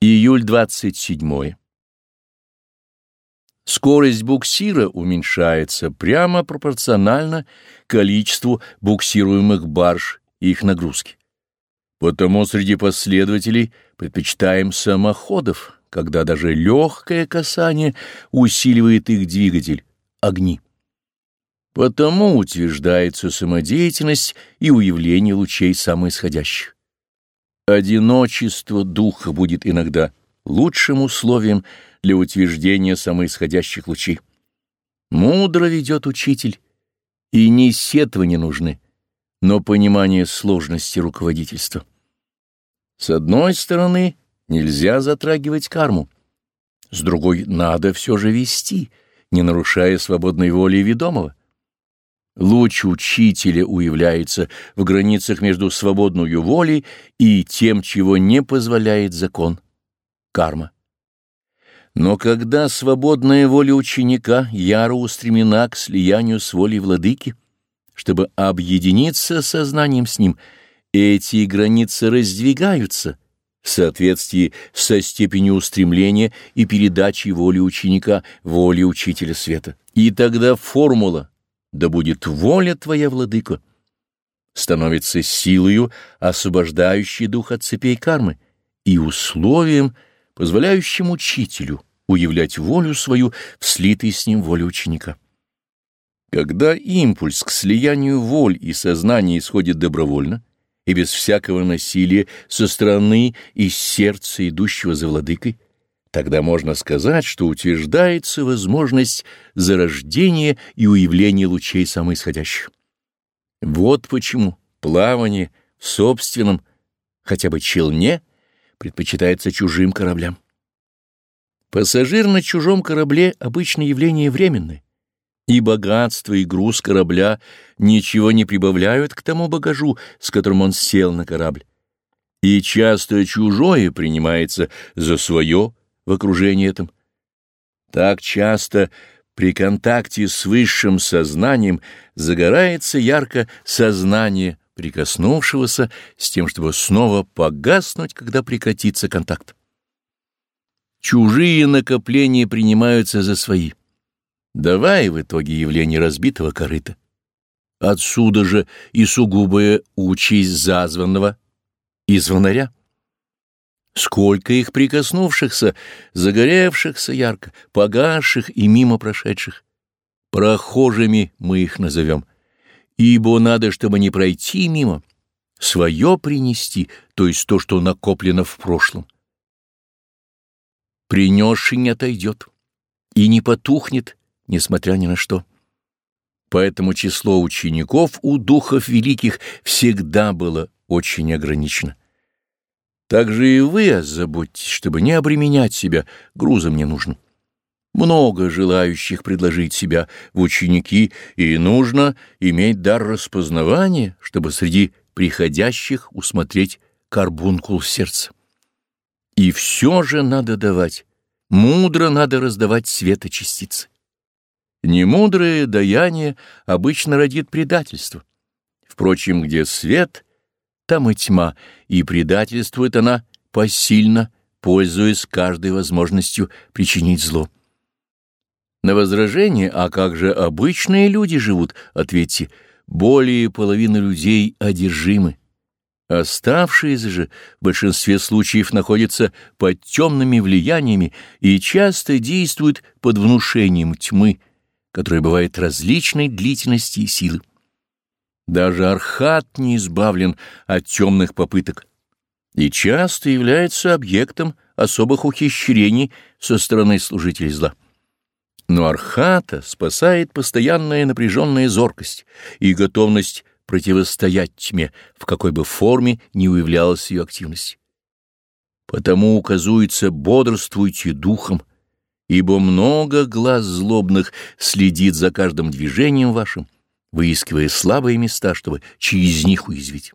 Июль 27. Скорость буксира уменьшается прямо пропорционально количеству буксируемых барж и их нагрузки. Потому среди последователей предпочитаем самоходов, когда даже легкое касание усиливает их двигатель, огни. Потому утверждается самодеятельность и уявление лучей самоисходящих. Одиночество духа будет иногда лучшим условием для утверждения самоисходящих лучей. Мудро ведет учитель, и не сетвы нужны, но понимание сложности руководительства. С одной стороны, нельзя затрагивать карму, с другой, надо все же вести, не нарушая свободной воли ведомого. Луч учителя уявляется в границах между свободной волей и тем, чего не позволяет закон — карма. Но когда свободная воля ученика яро устремлена к слиянию с волей владыки, чтобы объединиться сознанием с ним, эти границы раздвигаются в соответствии со степенью устремления и передачи воли ученика, воли учителя света. И тогда формула да будет воля Твоя, Владыка, становится силою, освобождающей дух от цепей кармы, и условием, позволяющим учителю уявлять волю свою в слитой с ним воле ученика. Когда импульс к слиянию воль и сознания исходит добровольно и без всякого насилия со стороны и сердца идущего за владыкой, Тогда можно сказать, что утверждается возможность зарождения и уявления лучей самоисходящих. Вот почему плавание в собственном, хотя бы челне, предпочитается чужим кораблям. Пассажир на чужом корабле — обычно явление временное, и богатство, и груз корабля ничего не прибавляют к тому багажу, с которым он сел на корабль. И часто чужое принимается за свое, в окружении этом. Так часто при контакте с высшим сознанием загорается ярко сознание прикоснувшегося с тем, чтобы снова погаснуть, когда прекратится контакт. Чужие накопления принимаются за свои, давая в итоге явление разбитого корыта. Отсюда же и сугубая участь зазванного и звонаря. Сколько их прикоснувшихся, загоревшихся ярко, погасших и мимо прошедших. Прохожими мы их назовем, ибо надо, чтобы не пройти мимо, свое принести, то есть то, что накоплено в прошлом. Принесший не отойдет и не потухнет, несмотря ни на что. Поэтому число учеников у духов великих всегда было очень ограничено. Так же и вы озаботьтесь, чтобы не обременять себя грузом ненужным. Много желающих предложить себя в ученики, и нужно иметь дар распознавания, чтобы среди приходящих усмотреть карбункул сердца. И все же надо давать, мудро надо раздавать светочастицы. Немудрое даяние обычно родит предательство. Впрочем, где свет — там и тьма, и предательствует она посильно, пользуясь каждой возможностью причинить зло. На возражение, а как же обычные люди живут, ответьте, более половины людей одержимы. Оставшиеся же в большинстве случаев находятся под темными влияниями и часто действуют под внушением тьмы, которая бывает различной длительности и силы. Даже архат не избавлен от темных попыток и часто является объектом особых ухищрений со стороны служителей зла. Но архата спасает постоянная напряженная зоркость и готовность противостоять тьме, в какой бы форме ни уявлялась ее активность. Потому указуется «бодрствуйте духом», ибо много глаз злобных следит за каждым движением вашим, выискивая слабые места, чтобы через них уязвить.